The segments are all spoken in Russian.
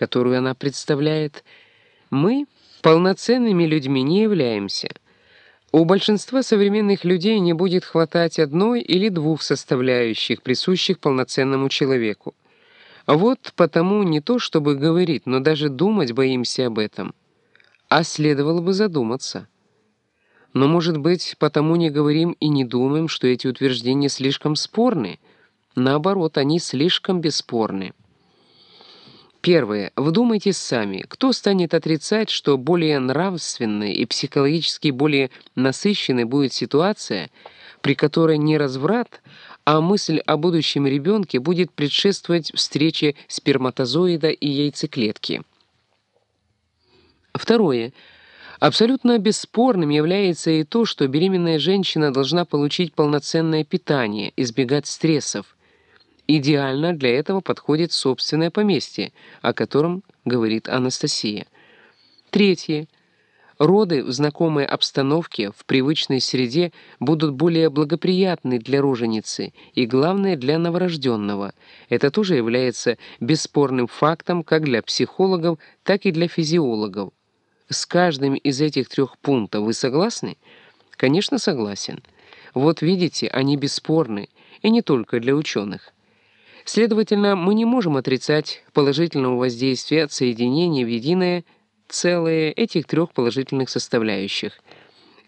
которую она представляет, мы полноценными людьми не являемся. У большинства современных людей не будет хватать одной или двух составляющих, присущих полноценному человеку. Вот потому не то чтобы говорить, но даже думать боимся об этом. А следовало бы задуматься. Но, может быть, потому не говорим и не думаем, что эти утверждения слишком спорны. Наоборот, они слишком бесспорны. Первое. Вдумайтесь сами, кто станет отрицать, что более нравственной и психологически более насыщенной будет ситуация, при которой не разврат, а мысль о будущем ребенке будет предшествовать встрече сперматозоида и яйцеклетки. Второе. Абсолютно бесспорным является и то, что беременная женщина должна получить полноценное питание, избегать стрессов. Идеально для этого подходит собственное поместье, о котором говорит Анастасия. Третье. Роды в знакомой обстановке, в привычной среде будут более благоприятны для роженицы и, главное, для новорожденного. Это тоже является бесспорным фактом как для психологов, так и для физиологов. С каждым из этих трех пунктов вы согласны? Конечно, согласен. Вот видите, они бесспорны, и не только для ученых. Следовательно, мы не можем отрицать положительного воздействия от соединения в единое целое этих трех положительных составляющих.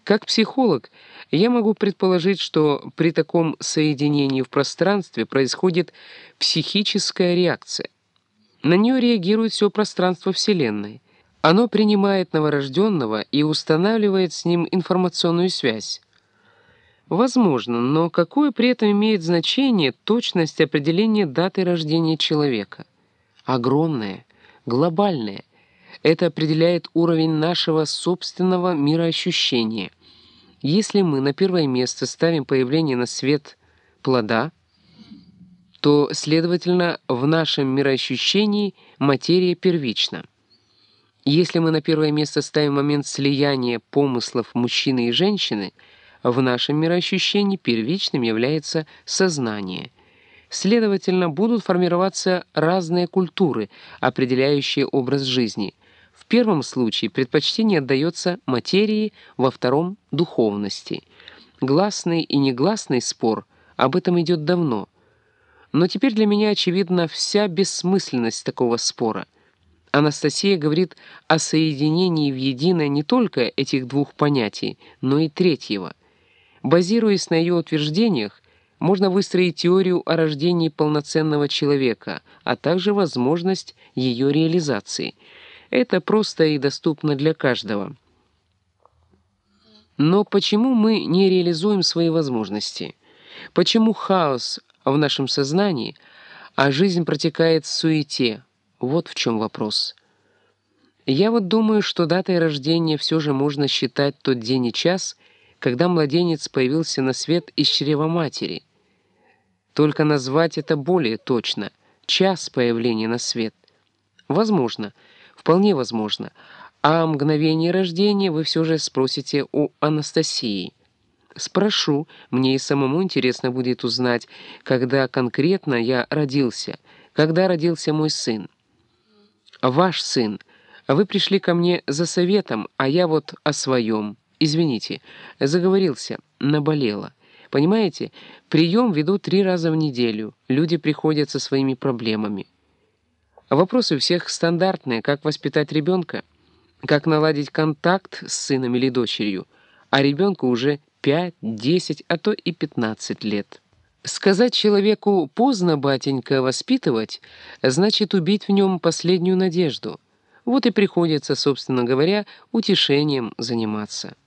Как психолог, я могу предположить, что при таком соединении в пространстве происходит психическая реакция. На нее реагирует все пространство Вселенной. Оно принимает новорожденного и устанавливает с ним информационную связь. Возможно, но какое при этом имеет значение точность определения даты рождения человека? Огромное, глобальное. Это определяет уровень нашего собственного мироощущения. Если мы на первое место ставим появление на свет плода, то, следовательно, в нашем мироощущении материя первична. Если мы на первое место ставим момент слияния помыслов мужчины и женщины, в нашем мироощущении первичным является сознание. Следовательно, будут формироваться разные культуры, определяющие образ жизни. В первом случае предпочтение отдается материи, во втором — духовности. Гласный и негласный спор об этом идет давно. Но теперь для меня очевидна вся бессмысленность такого спора — Анастасия говорит о соединении в единое не только этих двух понятий, но и третьего. Базируясь на ее утверждениях, можно выстроить теорию о рождении полноценного человека, а также возможность ее реализации. Это просто и доступно для каждого. Но почему мы не реализуем свои возможности? Почему хаос в нашем сознании, а жизнь протекает в суете, вот в чем вопрос. Я вот думаю, что датой рождения все же можно считать тот день и час, когда младенец появился на свет из чрева матери. Только назвать это более точно — час появления на свет. Возможно, вполне возможно. А мгновение рождения вы все же спросите у Анастасии. Спрошу, мне и самому интересно будет узнать, когда конкретно я родился, когда родился мой сын ваш сын. Вы пришли ко мне за советом, а я вот о своем. Извините, заговорился, наболело. Понимаете, прием веду три раза в неделю. Люди приходят со своими проблемами. Вопросы у всех стандартные. Как воспитать ребенка? Как наладить контакт с сыном или дочерью? А ребенку уже 5, 10, а то и 15 лет. Сказать человеку «поздно, батенька, воспитывать» значит убить в нем последнюю надежду. Вот и приходится, собственно говоря, утешением заниматься.